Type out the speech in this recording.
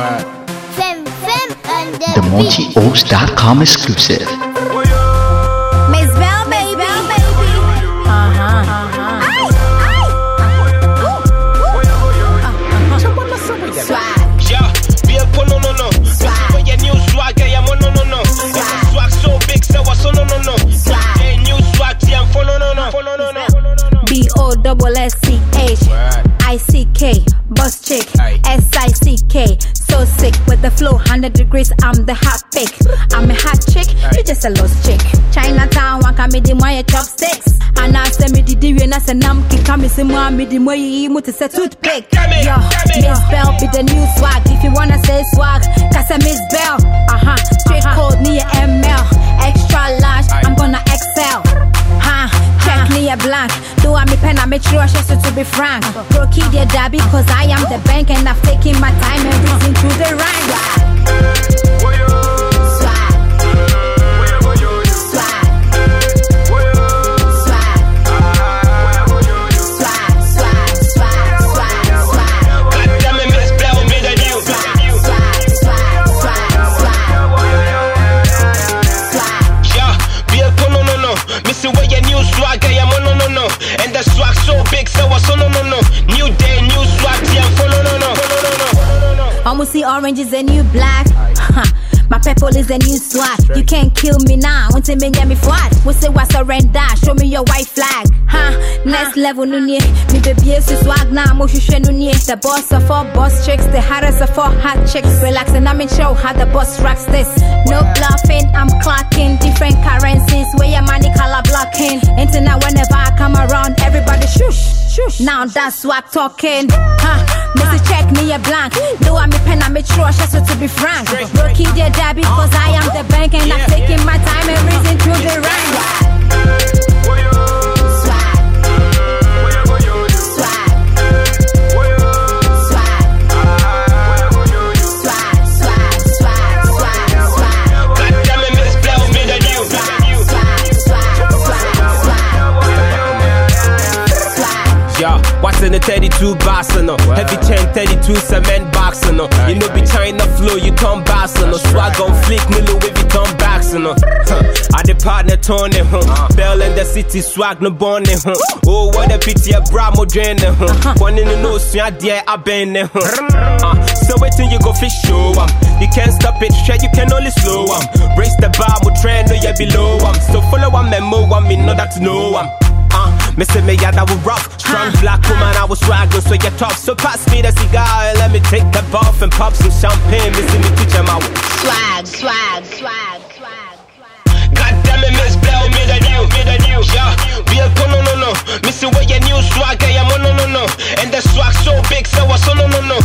Fem, fem, and the, The MontyOaks.com exclusive. Miss Bell, baby. Uh-huh. Ay, ay. Swag. Yeah, bien por no no no. When your new swag, I am on no no no. It's swag so big, so what's on no no no. Yeah, new swag, yeah, for no no no. For no no no. B O double S C H I C K Bus chick S I C K So sick with the flow 100 degrees I'm the hot pick. I'm a hot chick You just a lost chick. Chinatown waka me di moye chopsticks And I say me di di we na say nam kika me si mo me di moye yi mu to say toothpick. Yo Miss Bell be the new swag. If you wanna say swag Cause I Miss Bell. Uh-huh Straight code me a ML Extra large I'm gonna excel Huh Check me a blank. Do I me pen? I make sure I to be frank. Brokey dear Dabby, cause I am the bank and I've taken my time and reason orange is a new black. My purple is a new swag. You can't kill me now. Want to me me flat. We say what surrender. Show me your white flag. Huh? Next level no near. Me baby is swag now. Mo shushe no near. The boss of all boss chicks. The hottest of all hot chicks. Relax and I'm in show how the boss rocks this. No bluffing. I'm clocking different currencies. Where your money color blocking. Until now whenever I come around, everybody shush. Shush. Now that's swag talking. Huh? Missy check me a blank. Do I me pen, I make sure I should to be frank. Rookie dear Dabby, cause I am the bank and I'm taking my time and reason to the rank. What's in the 32 Barcelona? Heavy chain 32 cement box no. You know be China flow, you turn Barcelona. Swag on flick, me Louis Vuitton bags no. Huh. I the partner Tony, huh? Bell in the city, swag no born huh? Oh, what a pity, a bravo drain, huh? One in the nose, yeah, dear, I been huh? Uh, so till you go fish show um. You can't stop it, shit, you can only slow um. Brace the bar, we trend, no, you below um. So follow one memo, one me know that know um. Missing me, yeah, that was rough. Strong black woman, I was struggling, so you're tough. So pass me the cigar and let me take a bath and pop some champagne. Missing me, teach my swag, swag, swag, swag. God damn it, Miss Bell, me the yeah. Be a cool, no, no, no. Missing where your new swag, yeah, I'm on, no, no, no. And the swag so big, so I so no, no, no.